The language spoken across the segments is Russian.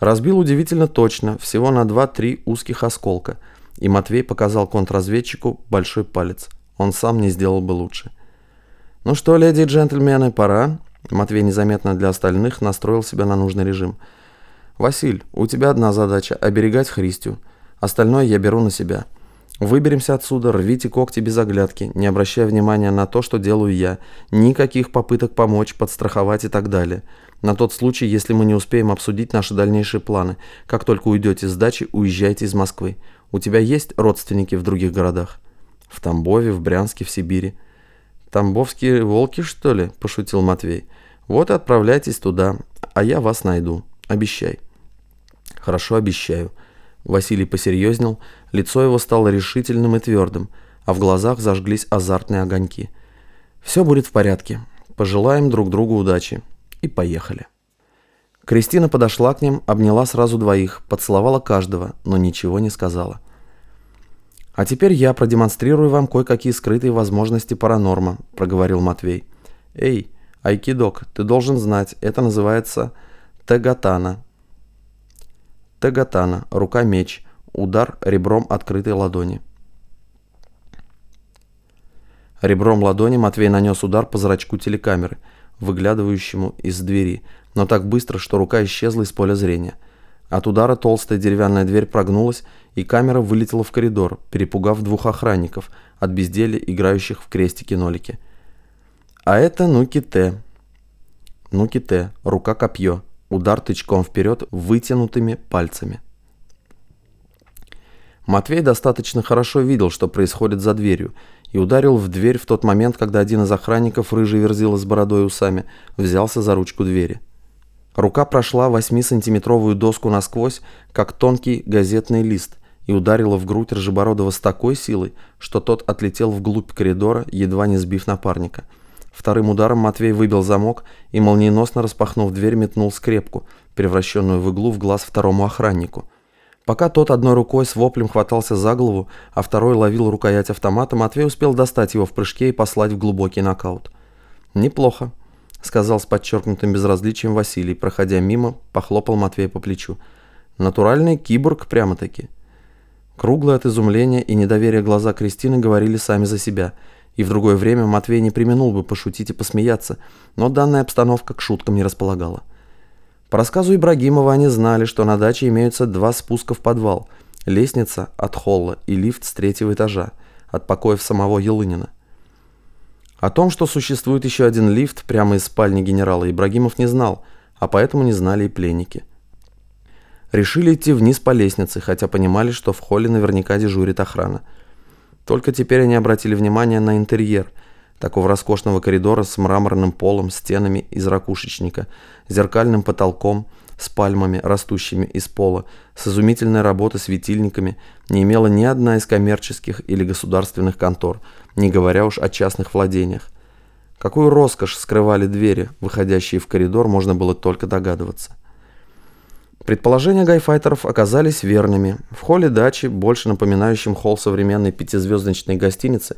Разбил удивительно точно, всего на 2-3 узких осколка, и Матвей показал контрразведчику большой палец. Он сам не сделал бы лучше. «Ну что, леди и джентльмены, пора». Матвей незаметно для остальных настроил себя на нужный режим. «Василь, у тебя одна задача – оберегать Христю. Остальное я беру на себя». Выберемся отсюда, рвите когти без оглядки, не обращая внимания на то, что делаю я. Никаких попыток помочь, подстраховать и так далее. На тот случай, если мы не успеем обсудить наши дальнейшие планы. Как только уйдете с дачи, уезжайте из Москвы. У тебя есть родственники в других городах? В Тамбове, в Брянске, в Сибири. Тамбовские волки, что ли? Пошутил Матвей. Вот и отправляйтесь туда, а я вас найду. Обещай. Хорошо, обещаю. Василий посерьезнел, лицо его стало решительным и твердым, а в глазах зажглись азартные огоньки. «Все будет в порядке. Пожелаем друг другу удачи. И поехали». Кристина подошла к ним, обняла сразу двоих, поцеловала каждого, но ничего не сказала. «А теперь я продемонстрирую вам кое-какие скрытые возможности паранорма», – проговорил Матвей. «Эй, айкидок, ты должен знать, это называется тегатана, Тагатана, рука-меч, удар ребром открытой ладони. Ребром ладони Матвей нанес удар по зрачку телекамеры, выглядывающему из двери, но так быстро, что рука исчезла из поля зрения. От удара толстая деревянная дверь прогнулась, и камера вылетела в коридор, перепугав двух охранников от безделия, играющих в крестики-нолики. А это Нуки-Т. Нуки-Т, рука-копье, Удар тычком вперед вытянутыми пальцами. Матвей достаточно хорошо видел, что происходит за дверью, и ударил в дверь в тот момент, когда один из охранников, рыжий верзила с бородой и усами, взялся за ручку двери. Рука прошла 8-сантиметровую доску насквозь, как тонкий газетный лист, и ударила в грудь Ржебородова с такой силой, что тот отлетел вглубь коридора, едва не сбив напарника – Вторым ударом Матвей выбил замок и, молниеносно распахнув дверь, метнул скрепку, превращенную в иглу в глаз второму охраннику. Пока тот одной рукой с воплем хватался за голову, а второй ловил рукоять автомата, Матвей успел достать его в прыжке и послать в глубокий нокаут. «Неплохо», — сказал с подчеркнутым безразличием Василий, проходя мимо, похлопал Матвея по плечу. «Натуральный киборг прямо-таки». Круглые от изумления и недоверия глаза Кристины говорили сами за себя — и в другое время Матвей не применул бы пошутить и посмеяться, но данная обстановка к шуткам не располагала. По рассказу Ибрагимова они знали, что на даче имеются два спуска в подвал, лестница от холла и лифт с третьего этажа, от покоев самого Елынина. О том, что существует еще один лифт прямо из спальни генерала, Ибрагимов не знал, а поэтому не знали и пленники. Решили идти вниз по лестнице, хотя понимали, что в холле наверняка дежурит охрана – только теперь они обратили внимание на интерьер такого роскошного коридора с мраморным полом, стенами из ракушечника, зеркальным потолком, с пальмами, растущими из пола, с изумительной работой светильниками, не имела ни одна из коммерческих или государственных контор, не говоря уж о частных владениях. Какую роскошь скрывали двери, выходящие в коридор, можно было только догадываться. Предположения гайфайтеров оказались верными. В холле дачи, больше напоминающем холл современной пятизвездочной гостиницы,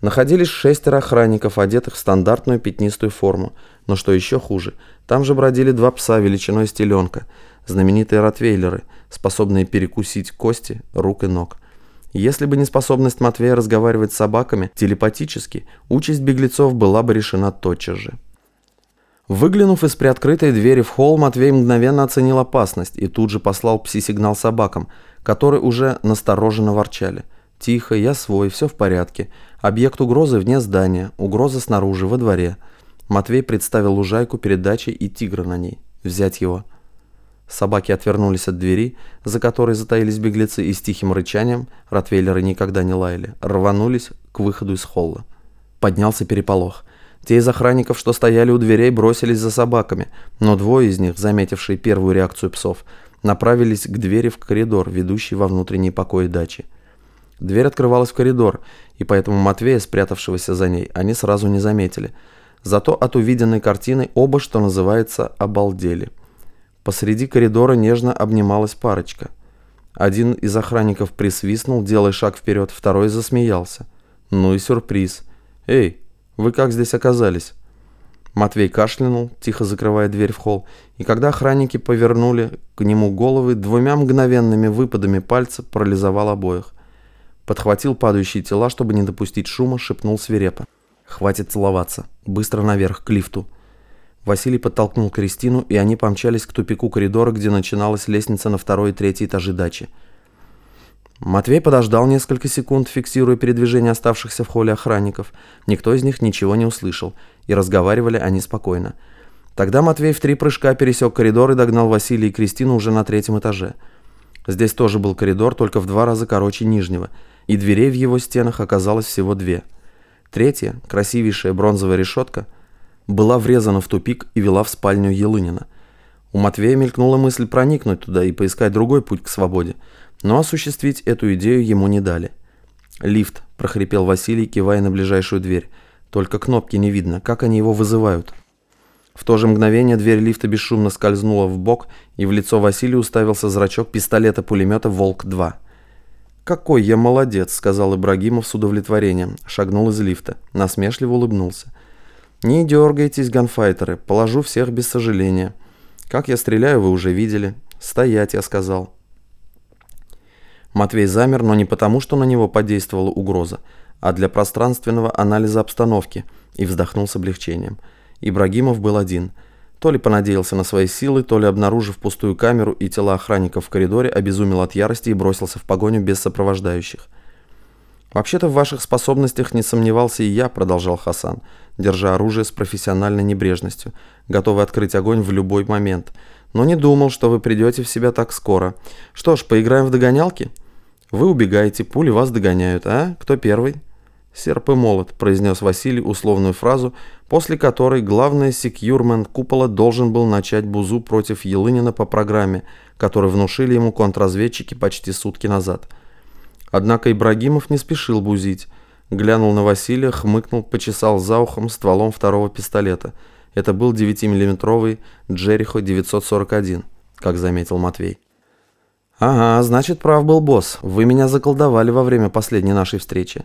находились шестеро охранников, одетых в стандартную пятнистую форму. Но что еще хуже, там же бродили два пса величиной с теленка, знаменитые ротвейлеры, способные перекусить кости рук и ног. Если бы не способность Матвея разговаривать с собаками телепатически, участь беглецов была бы решена тотчас же. Выглянув из приоткрытой двери в холл, Матвей мгновенно оценил опасность и тут же послал пси-сигнал собакам, которые уже настороженно ворчали. «Тихо, я свой, все в порядке. Объект угрозы вне здания, угроза снаружи, во дворе». Матвей представил лужайку перед дачей и тигра на ней. «Взять его». Собаки отвернулись от двери, за которой затаились беглецы, и с тихим рычанием, ротвейлеры никогда не лаяли, рванулись к выходу из холла. Поднялся переполох. Те из охранников, что стояли у дверей, бросились за собаками, но двое из них, заметившие первую реакцию псов, направились к двери в коридор, ведущий во внутренний покой дачи. Дверь открывалась в коридор, и поэтому Матвея, спрятавшегося за ней, они сразу не заметили. Зато от увиденной картины оба, что называется, обалдели. Посреди коридора нежно обнималась парочка. Один из охранников присвистнул, делая шаг вперед, второй засмеялся. Ну и сюрприз. «Эй, вы как здесь оказались?» Матвей кашлянул, тихо закрывая дверь в холл, и когда охранники повернули к нему головы, двумя мгновенными выпадами пальца парализовал обоих. Подхватил падающие тела, чтобы не допустить шума, шепнул свирепо. «Хватит целоваться. Быстро наверх, к лифту». Василий подтолкнул Кристину, и они помчались к тупику коридора, где начиналась лестница на второй и третий этажи дачи. Матвей подождал несколько секунд, фиксируя передвижение оставшихся в холле охранников. Никто из них ничего не услышал, и разговаривали они спокойно. Тогда Матвей в три прыжка пересек коридор и догнал Василия и Кристину уже на третьем этаже. Здесь тоже был коридор, только в два раза короче нижнего, и дверей в его стенах оказалось всего две. Третья, красивейшая бронзовая решетка, была врезана в тупик и вела в спальню Елынина. У Матвея мелькнула мысль проникнуть туда и поискать другой путь к свободе – но осуществить эту идею ему не дали. «Лифт», – прохрипел Василий, кивая на ближайшую дверь. «Только кнопки не видно. Как они его вызывают?» В то же мгновение дверь лифта бесшумно скользнула в бок, и в лицо Василия уставился зрачок пистолета-пулемета «Волк-2». «Какой я молодец», — сказал Ибрагимов с удовлетворением. Шагнул из лифта. Насмешливо улыбнулся. «Не дергайтесь, ганфайтеры. Положу всех без сожаления. Как я стреляю, вы уже видели. Стоять, я сказал». Матвей замер, но не потому, что на него подействовала угроза, а для пространственного анализа обстановки, и вздохнул с облегчением. Ибрагимов был один. То ли понадеялся на свои силы, то ли, обнаружив пустую камеру и тела охранников в коридоре, обезумел от ярости и бросился в погоню без сопровождающих. «Вообще-то в ваших способностях не сомневался и я», — продолжал Хасан, держа оружие с профессиональной небрежностью, готовый открыть огонь в любой момент — но не думал, что вы придете в себя так скоро. Что ж, поиграем в догонялки? Вы убегаете, пули вас догоняют, а? Кто первый? Серп и молот, произнес Василий условную фразу, после которой главный секьюрмен купола должен был начать бузу против Елынина по программе, которую внушили ему контрразведчики почти сутки назад. Однако Ибрагимов не спешил бузить. Глянул на Василия, хмыкнул, почесал за ухом стволом второго пистолета – это был 9-миллиметровый Джерихо 941, как заметил Матвей. «Ага, значит, прав был босс. Вы меня заколдовали во время последней нашей встречи.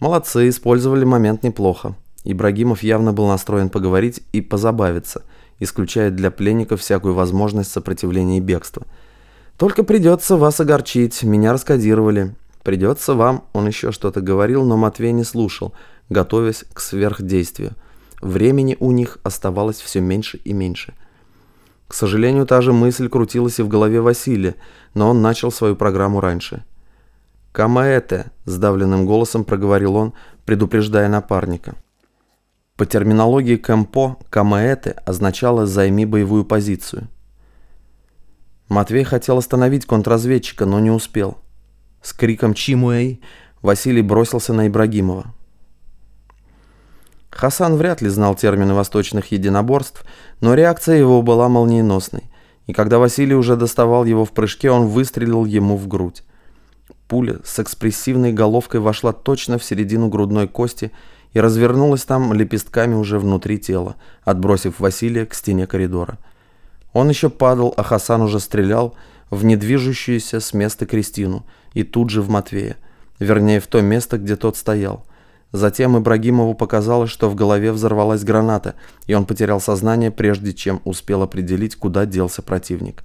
Молодцы, использовали момент неплохо. Ибрагимов явно был настроен поговорить и позабавиться, исключая для пленников всякую возможность сопротивления и бегства. Только придется вас огорчить, меня раскодировали. Придется вам, он еще что-то говорил, но Матвей не слушал, готовясь к сверхдействию. Времени у них оставалось все меньше и меньше. К сожалению, та же мысль крутилась и в голове Василия, но он начал свою программу раньше. «Камаэте», – сдавленным голосом проговорил он, предупреждая напарника. По терминологии Кэмпо «камаэте» означало «займи боевую позицию». Матвей хотел остановить контрразведчика, но не успел. С криком «Чимуэй» Василий бросился на Ибрагимова. Хасан вряд ли знал термины восточных единоборств, но реакция его была молниеносной, и когда Василий уже доставал его в прыжке, он выстрелил ему в грудь. Пуля с экспрессивной головкой вошла точно в середину грудной кости и развернулась там лепестками уже внутри тела, отбросив Василия к стене коридора. Он еще падал, а Хасан уже стрелял в недвижущуюся с места Кристину и тут же в Матвея, вернее в то место, где тот стоял – Затем Ибрагимову показалось, что в голове взорвалась граната, и он потерял сознание, прежде чем успел определить, куда делся противник.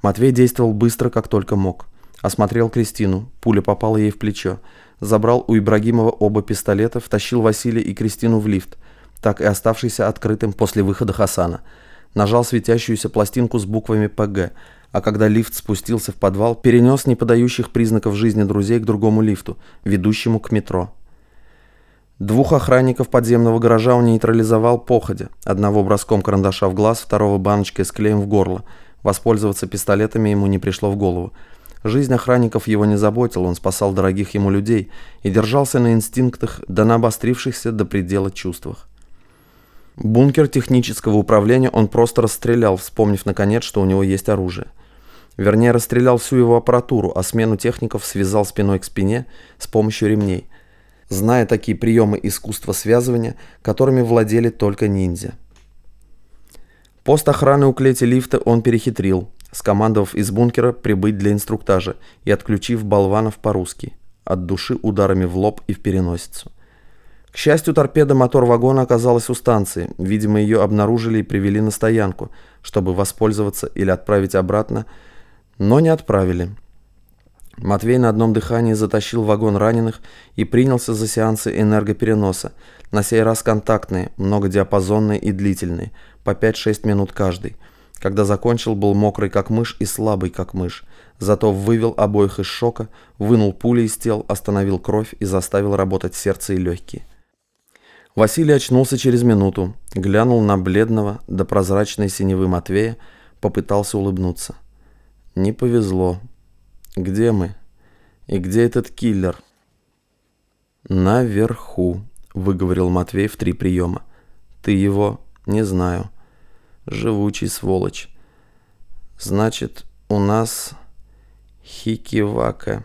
Матвей действовал быстро, как только мог. Осмотрел Кристину, пуля попала ей в плечо. Забрал у Ибрагимова оба пистолета, втащил Василия и Кристину в лифт, так и оставшийся открытым после выхода Хасана. Нажал светящуюся пластинку с буквами «ПГ», а когда лифт спустился в подвал, перенес неподающих признаков жизни друзей к другому лифту, ведущему к метро. Двух охранников подземного гаража он нейтрализовал походя, одного броском карандаша в глаз, второго баночкой с клеем в горло. Воспользоваться пистолетами ему не пришло в голову. Жизнь охранников его не заботила, он спасал дорогих ему людей и держался на инстинктах, да на обострившихся до предела чувствах. Бункер технического управления он просто расстрелял, вспомнив наконец, что у него есть оружие. Вернее, расстрелял всю его аппаратуру, а смену техников связал спиной к спине с помощью ремней, зная такие приемы искусства связывания, которыми владели только ниндзя. Пост охраны у клети лифта он перехитрил, скомандовав из бункера прибыть для инструктажа и отключив болванов по-русски, от души ударами в лоб и в переносицу. К счастью, торпеда мотор вагона оказалась у станции. Видимо, ее обнаружили и привели на стоянку, чтобы воспользоваться или отправить обратно, но не отправили. Матвей на одном дыхании затащил вагон раненых и принялся за сеансы энергопереноса, на сей раз контактные, многодиапазонные и длительные, по 5-6 минут каждый. Когда закончил, был мокрый как мышь и слабый как мышь, зато вывел обоих из шока, вынул пули из тел, остановил кровь и заставил работать сердце и легкие. Василий очнулся через минуту, глянул на бледного до прозрачной синевы Матвея, попытался улыбнуться. Не повезло. Где мы? И где этот киллер? Наверху, выговорил Матвей в три приема. Ты его не знаю. Живучий сволочь. Значит, у нас Хикивака.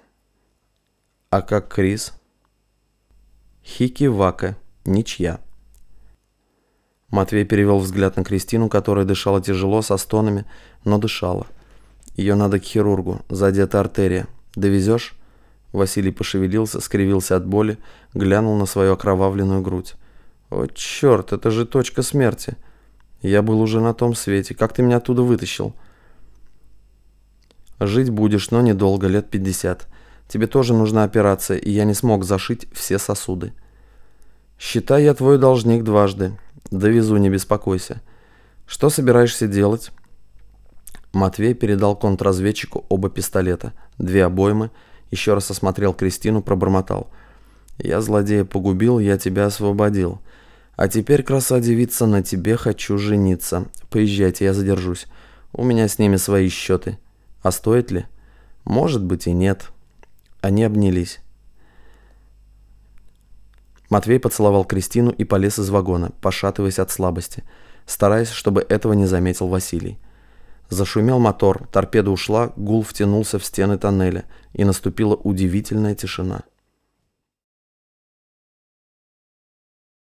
А как Крис? Хикивака. Ничья. Матвей перевел взгляд на Кристину, которая дышала тяжело, со стонами, но дышала. Ее надо к хирургу, задета артерия. Довезешь? Василий пошевелился, скривился от боли, глянул на свою окровавленную грудь. «О, черт, это же точка смерти! Я был уже на том свете. Как ты меня оттуда вытащил?» «Жить будешь, но недолго, лет пятьдесят. Тебе тоже нужна операция, и я не смог зашить все сосуды». «Считай, я твой должник дважды. Довезу, не беспокойся. Что собираешься делать?» Матвей передал контрразведчику оба пистолета, две обоймы, еще раз осмотрел Кристину, пробормотал. «Я злодея погубил, я тебя освободил. А теперь, краса-девица, на тебе хочу жениться. Поезжайте, я задержусь. У меня с ними свои счеты. А стоит ли? Может быть и нет». Они обнялись. Матвей поцеловал Кристину и полез из вагона, пошатываясь от слабости, стараясь, чтобы этого не заметил Василий. Зашумел мотор, торпеда ушла, гул втянулся в стены тоннеля, и наступила удивительная тишина.